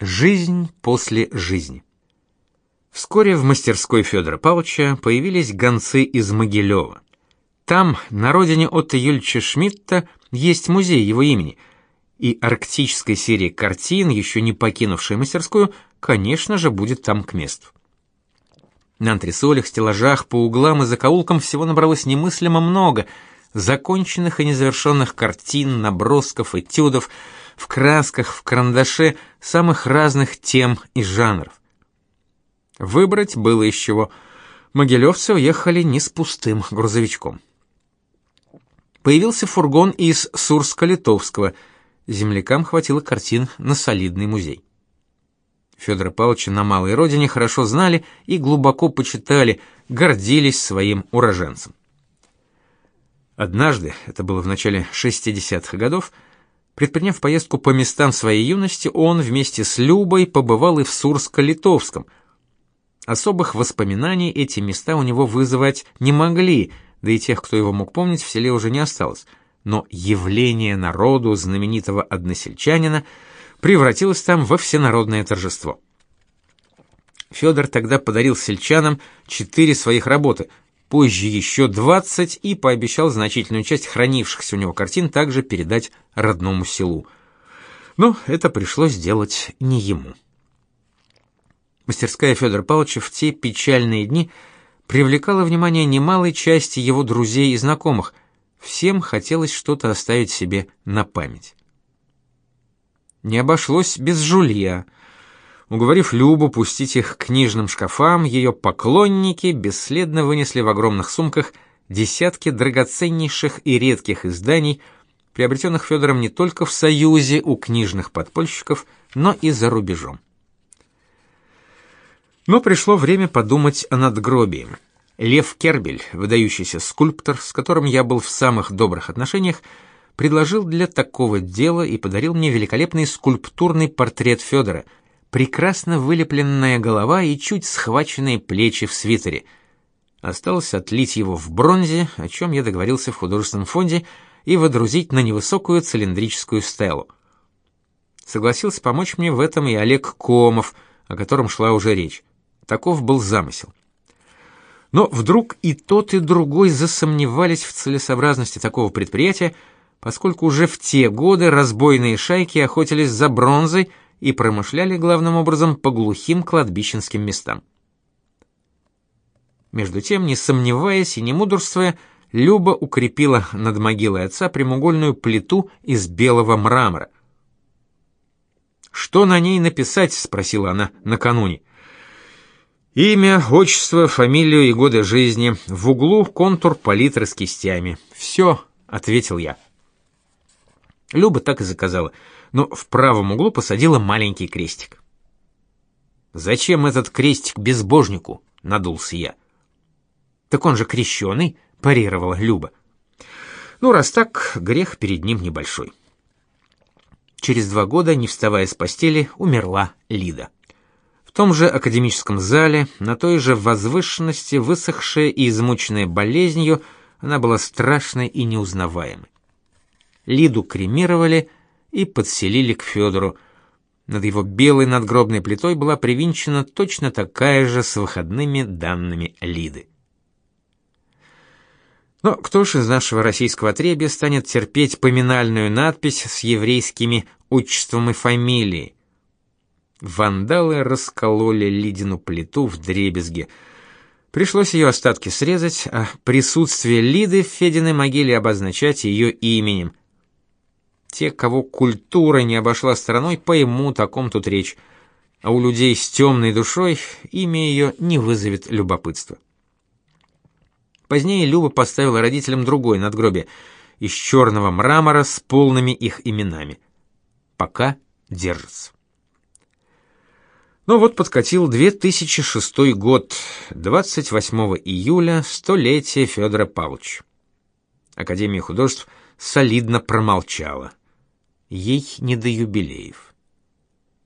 Жизнь после жизни. Вскоре в мастерской Федора Павловича появились гонцы из Могилева. Там, на родине Отто Юльча Шмидта, есть музей его имени, и арктическая серия картин, еще не покинувшая мастерскую, конечно же, будет там к месту. На антресолях, стеллажах, по углам и закоулкам всего набралось немыслимо много законченных и незавершенных картин, набросков, этюдов, в красках, в карандаше самых разных тем и жанров. Выбрать было из чего. Могилевцы уехали не с пустым грузовичком. Появился фургон из Сурска-Литовского. Землякам хватило картин на солидный музей. Федора Павловича на малой родине хорошо знали и глубоко почитали, гордились своим уроженцем. Однажды, это было в начале 60-х годов, предприняв поездку по местам своей юности, он вместе с Любой побывал и в Сурско-Литовском. Особых воспоминаний эти места у него вызывать не могли, да и тех, кто его мог помнить, в селе уже не осталось. Но явление народу знаменитого односельчанина – превратилось там во всенародное торжество. Федор тогда подарил сельчанам четыре своих работы, позже еще двадцать и пообещал значительную часть хранившихся у него картин также передать родному селу. Но это пришлось сделать не ему. Мастерская Федора Павловича в те печальные дни привлекала внимание немалой части его друзей и знакомых. Всем хотелось что-то оставить себе на память. Не обошлось без жулья. Уговорив Любу пустить их к книжным шкафам, ее поклонники бесследно вынесли в огромных сумках десятки драгоценнейших и редких изданий, приобретенных Федором не только в Союзе у книжных подпольщиков, но и за рубежом. Но пришло время подумать о надгробии. Лев Кербель, выдающийся скульптор, с которым я был в самых добрых отношениях, предложил для такого дела и подарил мне великолепный скульптурный портрет Федора, прекрасно вылепленная голова и чуть схваченные плечи в свитере. Осталось отлить его в бронзе, о чем я договорился в художественном фонде, и водрузить на невысокую цилиндрическую стелу. Согласился помочь мне в этом и Олег Комов, о котором шла уже речь. Таков был замысел. Но вдруг и тот, и другой засомневались в целесообразности такого предприятия, поскольку уже в те годы разбойные шайки охотились за бронзой и промышляли главным образом по глухим кладбищенским местам. Между тем, не сомневаясь и не мудрствуя, Люба укрепила над могилой отца прямоугольную плиту из белого мрамора. «Что на ней написать?» — спросила она накануне. «Имя, отчество, фамилию и годы жизни. В углу контур палитры с кистями. Все», — ответил я. Люба так и заказала, но в правом углу посадила маленький крестик. «Зачем этот крестик безбожнику?» — надулся я. «Так он же крещеный», — парировала Люба. «Ну, раз так, грех перед ним небольшой». Через два года, не вставая с постели, умерла Лида. В том же академическом зале, на той же возвышенности, высохшая и измученная болезнью, она была страшной и неузнаваемой. Лиду кремировали и подселили к Федору. Над его белой надгробной плитой была привинчена точно такая же с выходными данными Лиды. Но кто ж из нашего российского отребья станет терпеть поминальную надпись с еврейскими отчеством и фамилией? Вандалы раскололи Лидину плиту в дребезги. Пришлось ее остатки срезать, а присутствие Лиды в Фединой могиле обозначать ее именем. Те, кого культура не обошла стороной, поймут, о ком тут речь. А у людей с темной душой имя ее не вызовет любопытства. Позднее Люба поставила родителям другой надгробие из черного мрамора с полными их именами. Пока держится. Но вот подкатил 2006 год, 28 июля, столетие Федора Павловича. Академия художеств солидно промолчала ей не до юбилеев.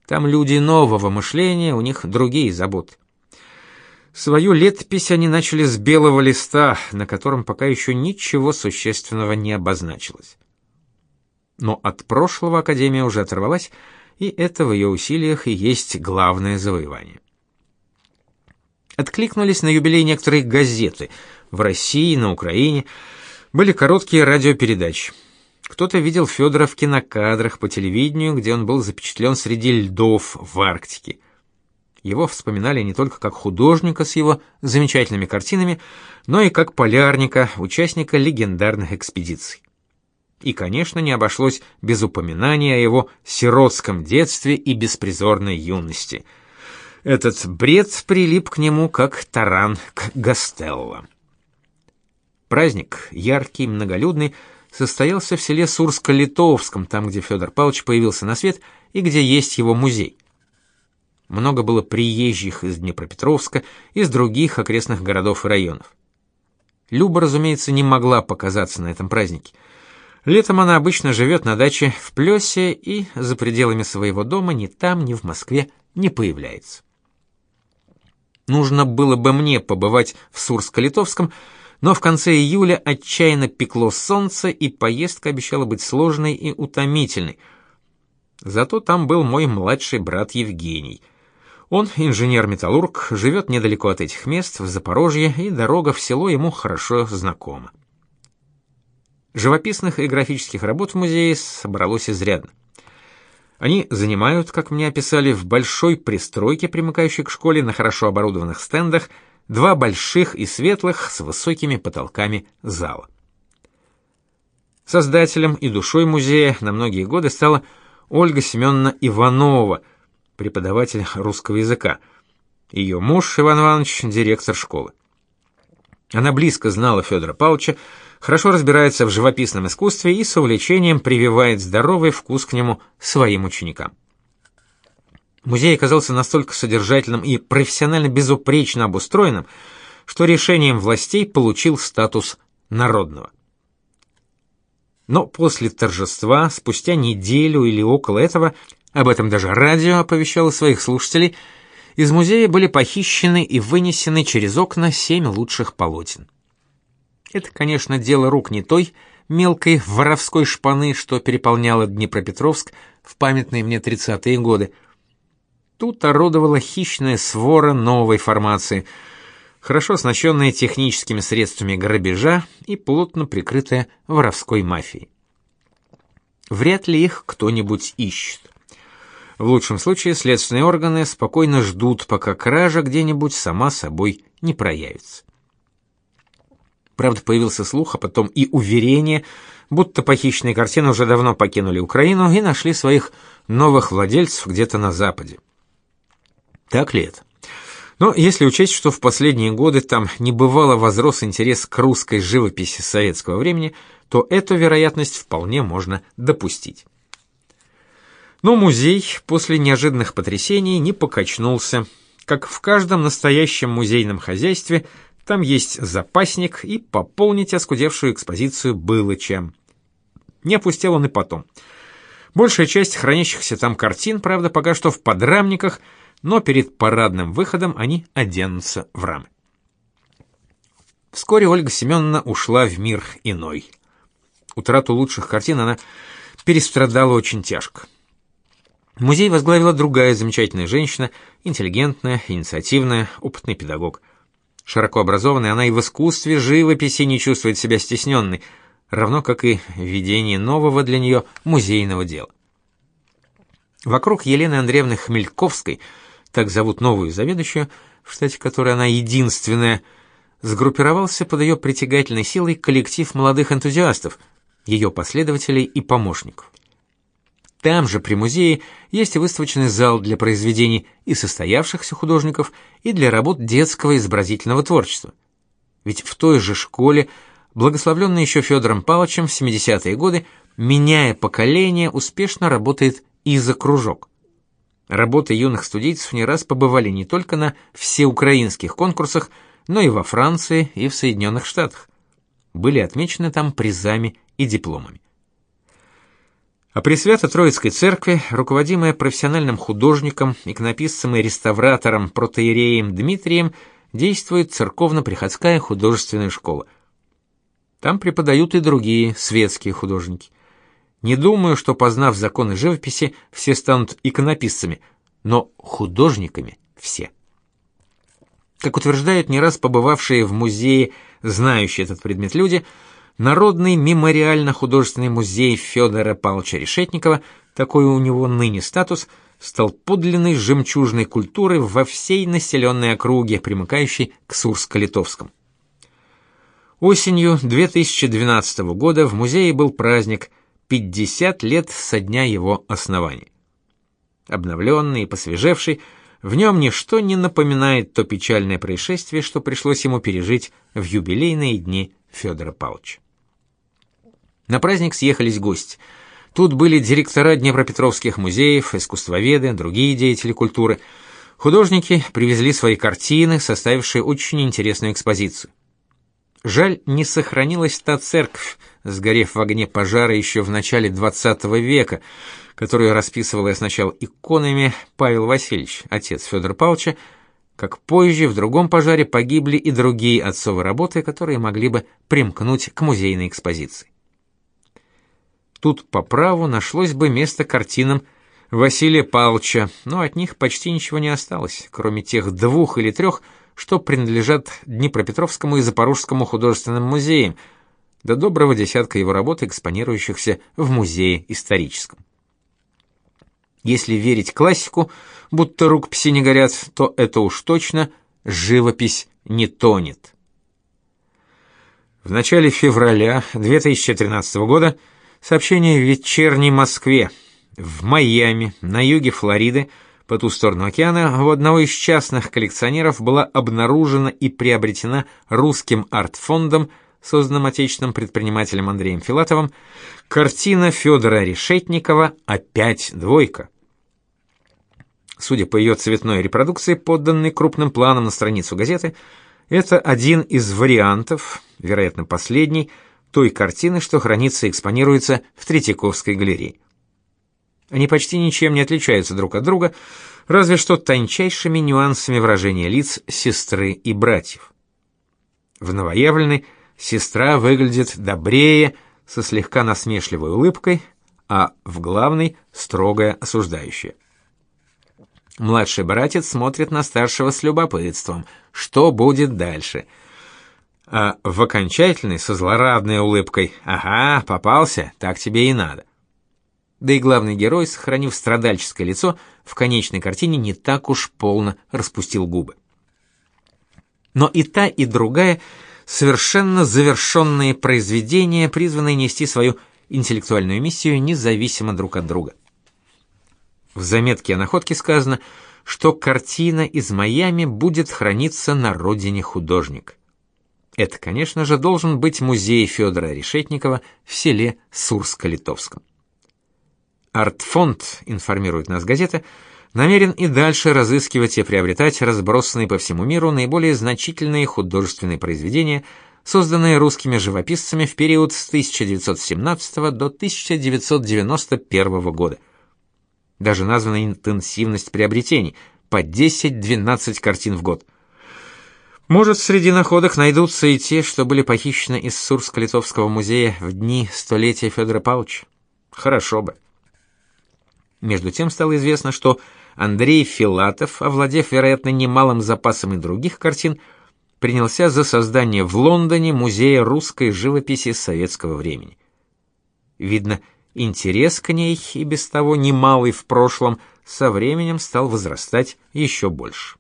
Там люди нового мышления, у них другие заботы. Свою летопись они начали с белого листа, на котором пока еще ничего существенного не обозначилось. Но от прошлого Академия уже оторвалась и это в ее усилиях и есть главное завоевание. Откликнулись на юбилей некоторые газеты в России, на Украине, были короткие радиопередачи. Кто-то видел Федора в кинокадрах по телевидению, где он был запечатлен среди льдов в Арктике. Его вспоминали не только как художника с его замечательными картинами, но и как полярника, участника легендарных экспедиций. И, конечно, не обошлось без упоминания о его сиротском детстве и беспризорной юности. Этот бред прилип к нему как таран к Гастелло. Праздник, яркий, многолюдный, состоялся в селе Сурско-Литовском, там, где Федор Павлович появился на свет и где есть его музей. Много было приезжих из Днепропетровска, из других окрестных городов и районов. Люба, разумеется, не могла показаться на этом празднике. Летом она обычно живет на даче в Плесе и за пределами своего дома ни там, ни в Москве не появляется. Нужно было бы мне побывать в Сурско-Литовском, но в конце июля отчаянно пекло солнце, и поездка обещала быть сложной и утомительной. Зато там был мой младший брат Евгений — он инженер-металлург, живет недалеко от этих мест, в Запорожье, и дорога в село ему хорошо знакома. Живописных и графических работ в музее собралось изрядно. Они занимают, как мне описали, в большой пристройке, примыкающей к школе, на хорошо оборудованных стендах, два больших и светлых с высокими потолками зала. Создателем и душой музея на многие годы стала Ольга Семеновна Иванова – преподаватель русского языка. Ее муж Иван Иванович директор школы. Она близко знала Федора Павловича, хорошо разбирается в живописном искусстве и с увлечением прививает здоровый вкус к нему своим ученикам. Музей оказался настолько содержательным и профессионально безупречно обустроенным, что решением властей получил статус народного. Но после торжества, спустя неделю или около этого, об этом даже радио оповещало своих слушателей, из музея были похищены и вынесены через окна семь лучших полотен. Это, конечно, дело рук не той мелкой воровской шпаны, что переполняла Днепропетровск в памятные мне тридцатые годы. Тут орудовала хищная свора новой формации, хорошо оснащенная техническими средствами грабежа и плотно прикрытая воровской мафией. Вряд ли их кто-нибудь ищет. В лучшем случае следственные органы спокойно ждут, пока кража где-нибудь сама собой не проявится. Правда, появился слух, а потом и уверение, будто похищенные картины уже давно покинули Украину и нашли своих новых владельцев где-то на Западе. Так ли это? Но если учесть, что в последние годы там небывало возрос интерес к русской живописи советского времени, то эту вероятность вполне можно допустить. Но музей после неожиданных потрясений не покачнулся. Как в каждом настоящем музейном хозяйстве, там есть запасник, и пополнить оскудевшую экспозицию было чем. Не опустел он и потом. Большая часть хранящихся там картин, правда, пока что в подрамниках, но перед парадным выходом они оденутся в рамы. Вскоре Ольга Семеновна ушла в мир иной. Утрату лучших картин она перестрадала очень тяжко. Музей возглавила другая замечательная женщина, интеллигентная, инициативная, опытный педагог. Широко образованная, она и в искусстве живописи не чувствует себя стесненной, равно как и в ведении нового для нее музейного дела. Вокруг Елены Андреевны Хмельковской, так зовут новую заведующую, в штате которой она единственная, сгруппировался под ее притягательной силой коллектив молодых энтузиастов, ее последователей и помощников. Там же при музее есть выставочный зал для произведений и состоявшихся художников, и для работ детского изобразительного творчества. Ведь в той же школе, благословленной еще Федором Павловичем в 70-е годы, меняя поколение, успешно работает и за кружок. Работы юных студийцев не раз побывали не только на всеукраинских конкурсах, но и во Франции и в Соединенных Штатах. Были отмечены там призами и дипломами. А при Свято-Троицкой церкви, руководимая профессиональным художником, иконописцем и реставратором протоиереем Дмитрием, действует церковно-приходская художественная школа. Там преподают и другие светские художники. Не думаю, что познав законы живописи, все станут иконописцами, но художниками все. Как утверждают не раз побывавшие в музее, знающие этот предмет люди, Народный мемориально-художественный музей Федора Павловича Решетникова, такой у него ныне статус, стал подлинной жемчужной культуры во всей населенной округе, примыкающей к Сурско-Литовскому. Осенью 2012 года в музее был праздник 50 лет со дня его основания. Обновленный и посвежевший, в нем ничто не напоминает то печальное происшествие, что пришлось ему пережить в юбилейные дни Федора Павловича. На праздник съехались гости. Тут были директора Днепропетровских музеев, искусствоведы, другие деятели культуры. Художники привезли свои картины, составившие очень интересную экспозицию. Жаль, не сохранилась та церковь, сгорев в огне пожара еще в начале XX века, которую расписывал я сначала иконами Павел Васильевич, отец Федора Павловича, как позже в другом пожаре погибли и другие отцовы работы, которые могли бы примкнуть к музейной экспозиции. Тут по праву нашлось бы место картинам Василия Павловича, но от них почти ничего не осталось, кроме тех двух или трех, что принадлежат Днепропетровскому и Запорожскому художественным музеям, до доброго десятка его работ, экспонирующихся в музее историческом. Если верить классику, будто рукописи не горят, то это уж точно живопись не тонет. В начале февраля 2013 года Сообщение в вечерней Москве. В Майами, на юге Флориды, по ту сторону океана, у одного из частных коллекционеров была обнаружена и приобретена русским арт-фондом, созданным отечественным предпринимателем Андреем Филатовым, картина Федора Решетникова «Опять двойка». Судя по ее цветной репродукции, подданной крупным планом на страницу газеты, это один из вариантов, вероятно, последний, той картины, что хранится и экспонируется в Третьяковской галерее. Они почти ничем не отличаются друг от друга, разве что тончайшими нюансами выражения лиц сестры и братьев. В новоявленной сестра выглядит добрее, со слегка насмешливой улыбкой, а в главной строгая осуждающая. Младший братец смотрит на старшего с любопытством. Что будет дальше? — а в окончательной со злорадной улыбкой «Ага, попался, так тебе и надо». Да и главный герой, сохранив страдальческое лицо, в конечной картине не так уж полно распустил губы. Но и та, и другая совершенно завершенные произведения, призванные нести свою интеллектуальную миссию независимо друг от друга. В заметке о находке сказано, что картина из Майами будет храниться на родине художника. Это, конечно же, должен быть музей Федора Решетникова в селе Сурско-Литовском. Артфонд, информирует нас газета, намерен и дальше разыскивать и приобретать разбросанные по всему миру наиболее значительные художественные произведения, созданные русскими живописцами в период с 1917 до 1991 года. Даже названа интенсивность приобретений по 10-12 картин в год. Может, среди находок найдутся и те, что были похищены из Сурско-Литовского музея в дни столетия Федора Павловича. Хорошо бы. Между тем стало известно, что Андрей Филатов, овладев, вероятно, немалым запасом и других картин, принялся за создание в Лондоне музея русской живописи советского времени. Видно, интерес к ней и без того немалый в прошлом со временем стал возрастать еще больше.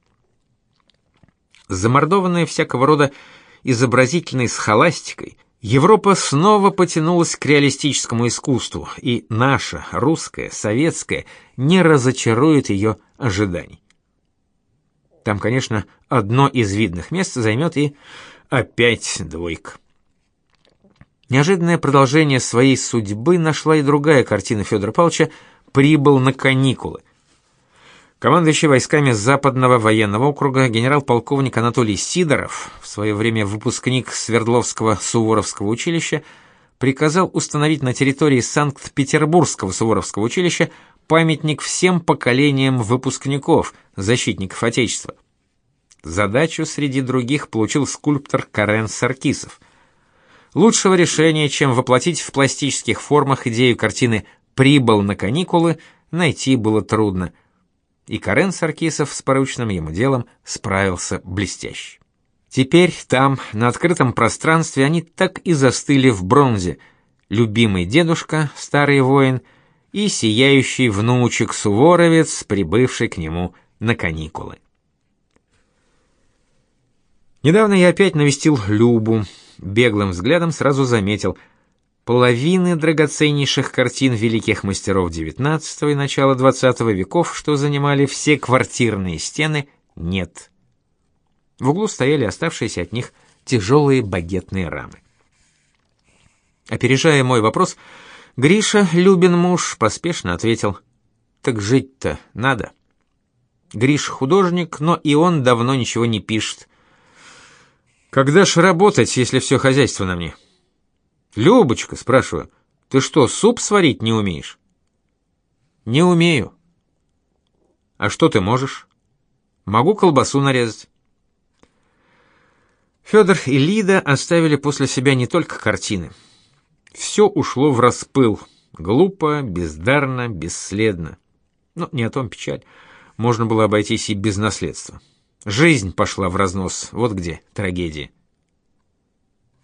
Замордованная всякого рода изобразительной схоластикой, Европа снова потянулась к реалистическому искусству, и наша, русская, советская, не разочарует ее ожиданий. Там, конечно, одно из видных мест займет и опять двойка. Неожиданное продолжение своей судьбы нашла и другая картина Федора Павловича «Прибыл на каникулы», Командующий войсками Западного военного округа генерал-полковник Анатолий Сидоров, в свое время выпускник Свердловского Суворовского училища, приказал установить на территории Санкт-Петербургского Суворовского училища памятник всем поколениям выпускников, защитников Отечества. Задачу среди других получил скульптор Карен Саркисов. Лучшего решения, чем воплотить в пластических формах идею картины «Прибыл на каникулы», найти было трудно. И Карен Саркисов с порученным ему делом справился блестяще. Теперь там, на открытом пространстве, они так и застыли в бронзе. Любимый дедушка, старый воин, и сияющий внучек-суворовец, прибывший к нему на каникулы. Недавно я опять навестил Любу. Беглым взглядом сразу заметил — половины драгоценнейших картин великих мастеров XIX и начала XX веков, что занимали все квартирные стены, нет. В углу стояли оставшиеся от них тяжелые багетные рамы. Опережая мой вопрос, Гриша, Любин муж, поспешно ответил: "Так жить-то надо". Гриш художник, но и он давно ничего не пишет. Когда ж работать, если все хозяйство на мне? Любочка, спрашиваю, ты что, суп сварить не умеешь? Не умею. А что ты можешь? Могу колбасу нарезать. Федор и Лида оставили после себя не только картины. Все ушло в распыл, глупо, бездарно, бесследно. Но не о том печаль. Можно было обойтись и без наследства. Жизнь пошла в разнос. Вот где трагедия.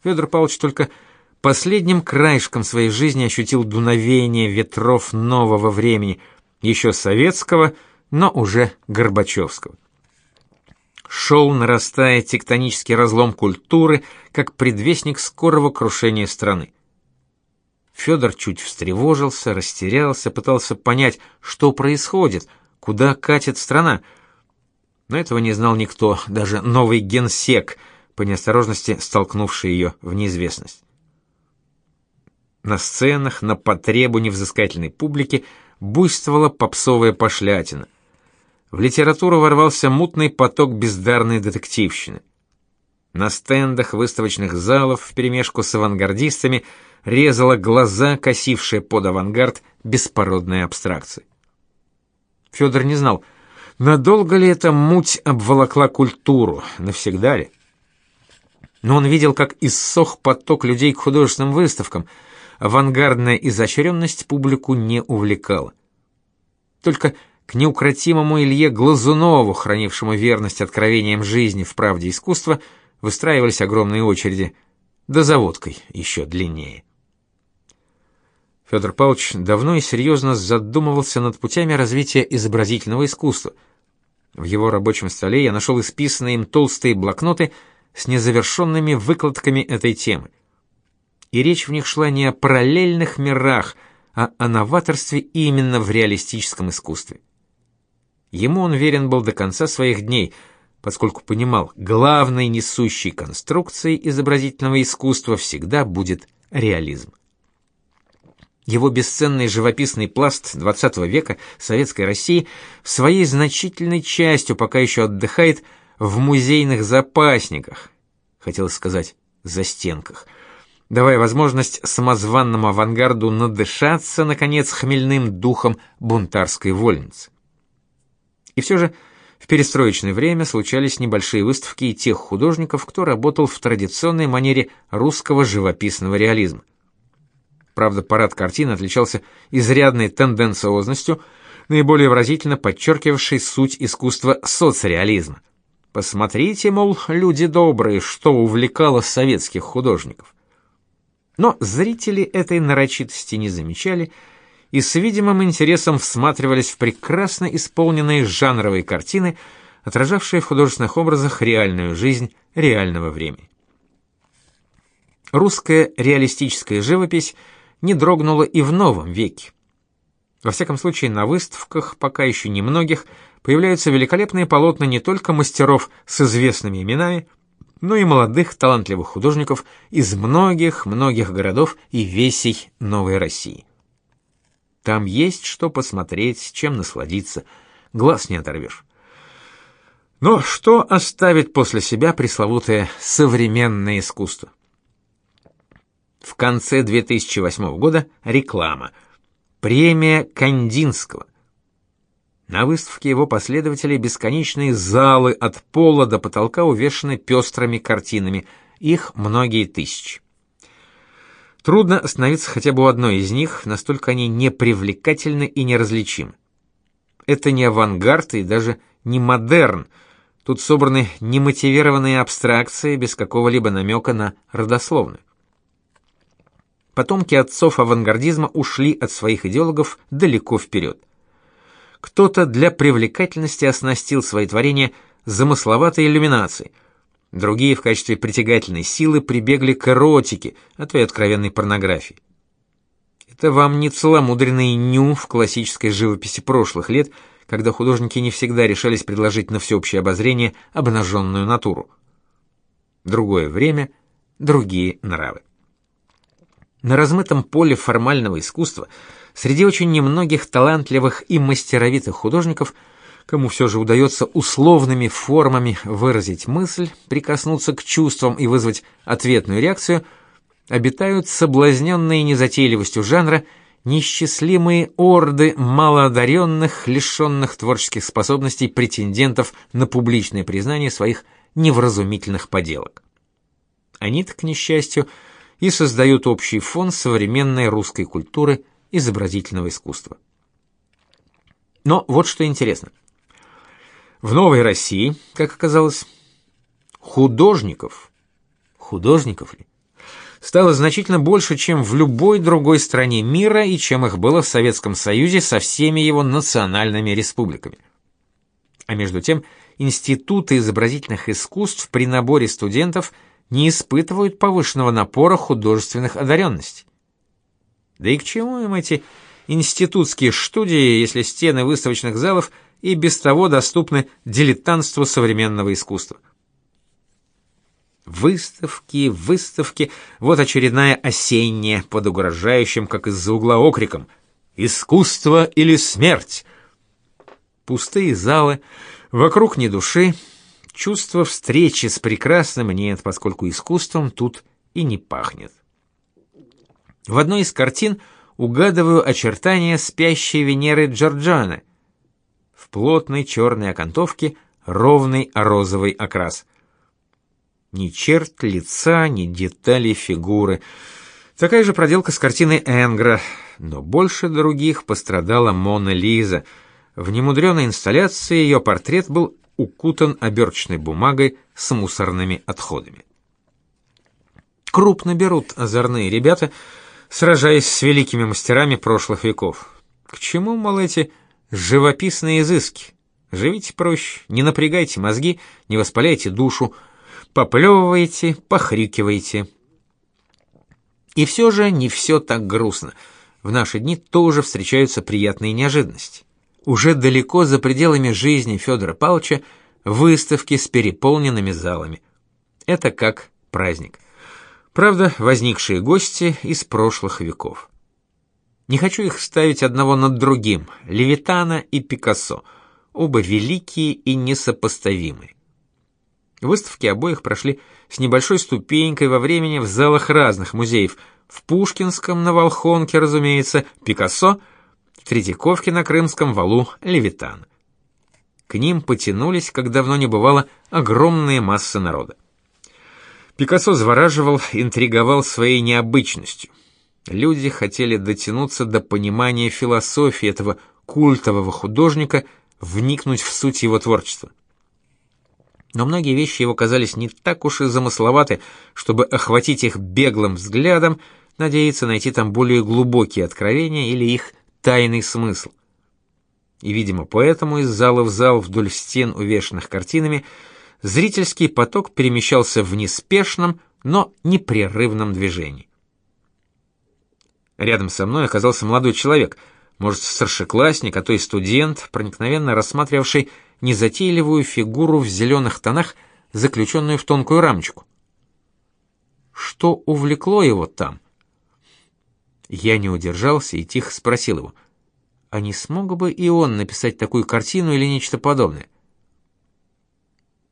Федор Павлович только последним краешком своей жизни ощутил дуновение ветров нового времени, еще советского, но уже Горбачевского. Шел, нарастая тектонический разлом культуры, как предвестник скорого крушения страны. Федор чуть встревожился, растерялся, пытался понять, что происходит, куда катит страна. Но этого не знал никто, даже новый генсек, по неосторожности столкнувший ее в неизвестность. На сценах, на потребу невзыскательной публики буйствовала попсовая пошлятина. В литературу ворвался мутный поток бездарной детективщины. На стендах выставочных залов вперемешку с авангардистами резала глаза, косившая под авангард беспородная абстракция. Федор не знал, надолго ли эта муть обволокла культуру, навсегда ли. Но он видел, как иссох поток людей к художественным выставкам — авангардная изощренность публику не увлекала. Только к неукротимому Илье Глазунову, хранившему верность откровениям жизни в правде искусства, выстраивались огромные очереди, да заводкой еще длиннее. Федор Павлович давно и серьезно задумывался над путями развития изобразительного искусства. В его рабочем столе я нашел исписанные им толстые блокноты с незавершенными выкладками этой темы и речь в них шла не о параллельных мирах, а о новаторстве именно в реалистическом искусстве. Ему он верен был до конца своих дней, поскольку понимал, главной несущей конструкцией изобразительного искусства всегда будет реализм. Его бесценный живописный пласт XX века советской России в своей значительной частью пока еще отдыхает в музейных запасниках, хотелось сказать, застенках – давая возможность самозванному авангарду надышаться, наконец, хмельным духом бунтарской вольницы. И все же в перестроечное время случались небольшие выставки и тех художников, кто работал в традиционной манере русского живописного реализма. Правда, парад картин отличался изрядной тенденциозностью, наиболее выразительно подчеркивавшей суть искусства соцреализма. Посмотрите, мол, люди добрые, что увлекало советских художников. Но зрители этой нарочитости не замечали и с видимым интересом всматривались в прекрасно исполненные жанровые картины, отражавшие в художественных образах реальную жизнь реального времени. Русская реалистическая живопись не дрогнула и в новом веке. Во всяком случае, на выставках, пока еще немногих, появляются великолепные полотна не только мастеров с известными именами, но и молодых талантливых художников из многих-многих городов и весей Новой России. Там есть что посмотреть, чем насладиться, глаз не оторвешь. Но что оставит после себя пресловутое современное искусство? В конце 2008 года реклама. Премия Кандинского. На выставке его последователей бесконечные залы от пола до потолка увешаны пестрыми картинами, их многие тысячи. Трудно остановиться хотя бы у одной из них, настолько они непривлекательны и неразличимы. Это не авангард и даже не модерн. Тут собраны немотивированные абстракции без какого-либо намека на родословную. Потомки отцов авангардизма ушли от своих идеологов далеко вперед. Кто-то для привлекательности оснастил свои творения замысловатой иллюминацией, другие в качестве притягательной силы прибегли к эротике, а то и откровенной порнографии. Это вам не целомудренный ню в классической живописи прошлых лет, когда художники не всегда решались предложить на всеобщее обозрение обнаженную натуру. Другое время, другие нравы. На размытом поле формального искусства, среди очень немногих талантливых и мастеровитых художников, кому все же удается условными формами выразить мысль, прикоснуться к чувствам и вызвать ответную реакцию – обитают соблазненные незатейливостью жанра несчастливые орды малоодаренных, лишенных творческих способностей претендентов на публичное признание своих невразумительных поделок. Они-то, к несчастью, и создают общий фон современной русской культуры изобразительного искусства. Но вот что интересно. В Новой России, как оказалось, художников, художников ли, стало значительно больше, чем в любой другой стране мира и чем их было в Советском Союзе со всеми его национальными республиками. А между тем, институты изобразительных искусств при наборе студентов не испытывают повышенного напора художественных одаренностей. Да и к чему им эти институтские студии, если стены выставочных залов и без того доступны дилетантству современного искусства? Выставки, выставки. Вот очередная осенняя под угрожающим, как из-за угла окриком: "Искусство или смерть!" Пустые залы, вокруг ни души. Чувства встречи с прекрасным нет, поскольку искусством тут и не пахнет. В одной из картин угадываю очертания спящей Венеры Джорджана. В плотной черной окантовке ровный розовый окрас. Ни черт лица, ни деталей фигуры. Такая же проделка с картины Энгра, но больше других пострадала Мона Лиза. В немудреной инсталляции ее портрет был укутан оберточной бумагой с мусорными отходами. Крупно берут озорные ребята, сражаясь с великими мастерами прошлых веков. К чему, мол, эти живописные изыски? Живите проще, не напрягайте мозги, не воспаляйте душу, поплевываете, похрюкиваете. И все же не все так грустно. В наши дни тоже встречаются приятные неожиданности. Уже далеко за пределами жизни Федора Павловича выставки с переполненными залами. Это как праздник. Правда, возникшие гости из прошлых веков. Не хочу их ставить одного над другим, Левитана и Пикассо, оба великие и несопоставимые. Выставки обоих прошли с небольшой ступенькой во времени в залах разных музеев. В Пушкинском на Волхонке, разумеется, Пикассо, в Третьяковке на Крымском валу Левитан. К ним потянулись, как давно не бывало, огромные массы народа. Пикассо завораживал, интриговал своей необычностью. Люди хотели дотянуться до понимания философии этого культового художника, вникнуть в суть его творчества но многие вещи его казались не так уж и замысловаты, чтобы охватить их беглым взглядом, надеяться найти там более глубокие откровения или их тайный смысл. И, видимо, поэтому из зала в зал вдоль стен, увешанных картинами, зрительский поток перемещался в неспешном, но непрерывном движении. Рядом со мной оказался молодой человек, может, старшеклассник, а то и студент, проникновенно рассматривавший незатейливую фигуру в зеленых тонах, заключенную в тонкую рамочку. Что увлекло его там? Я не удержался и тихо спросил его: "А не смог бы и он написать такую картину или нечто подобное?"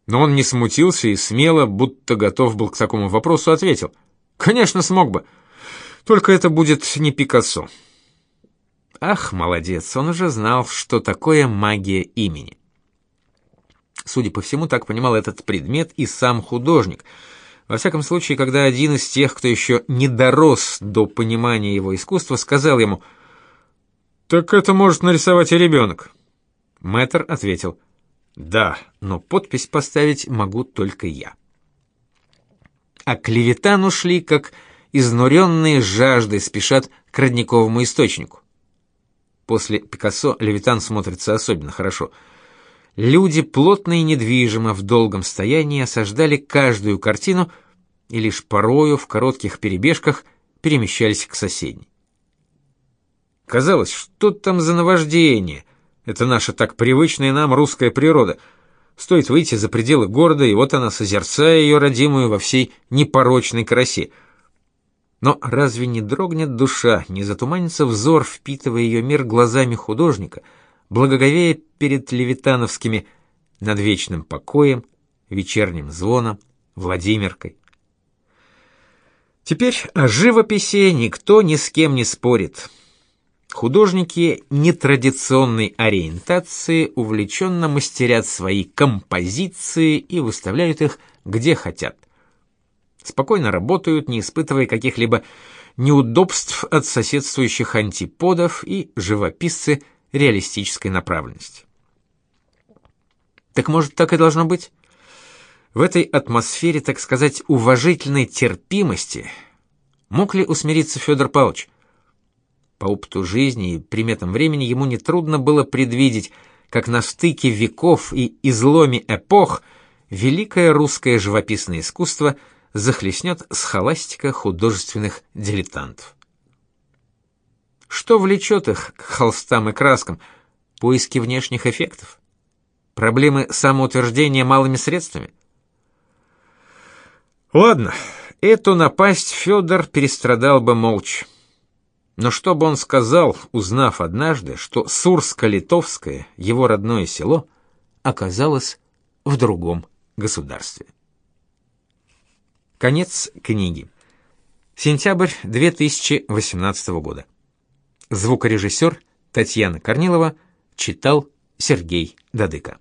Но он не смутился и смело, будто готов был к такому вопросу, ответил: "Конечно, смог бы. Только это будет не Пикассо". Ах, молодец, он уже знал, что такое магия имени. Судя по всему, так понимал этот предмет и сам художник. Во всяком случае, когда один из тех, кто еще не дорос до понимания его искусства, сказал ему «Так это может нарисовать и ребенок». Мэтр ответил «Да, но подпись поставить могу только я». А к Левитану шли, как изнуренные жаждой спешат к родниковому источнику. После Пикассо Левитан смотрится особенно хорошо. Люди плотно и недвижимо в долгом стоянии осаждали каждую картину и лишь порою в коротких перебежках перемещались к соседней. Казалось, что там за наваждение? Это наша так привычная нам русская природа. Стоит выйти за пределы города, и вот она, созерцая ее родимую во всей непорочной красе — но разве не дрогнет душа, не затуманится взор, впитывая ее мир глазами художника, благоговея перед левитановскими над вечным покоем, вечерним звоном, Владимиркой? Теперь о живописи никто ни с кем не спорит. Художники нетрадиционной ориентации увлеченно мастерят свои композиции и выставляют их где хотят спокойно работают, не испытывая каких-либо неудобств от соседствующих антиподов и живописцы реалистической направленности. Так может, так и должно быть? В этой атмосфере, так сказать, уважительной терпимости мог ли усмириться Федор Павлович? По опыту жизни и приметам времени ему нетрудно было предвидеть, как на стыке веков и изломе эпох великое русское живописное искусство – захлестнет схоластика художественных дилетантов. Что влечет их к холстам и краскам? Поиски внешних эффектов? Проблемы самоутверждения малыми средствами? Ладно, эту напасть Федор перестрадал бы молча. Но что бы он сказал, узнав однажды, что Сурско-Литовское, его родное село, оказалось в другом государстве? Конец книги. Сентябрь 2018 года. Звукорежиссер Татьяна Корнилова читал Сергей Дадыко.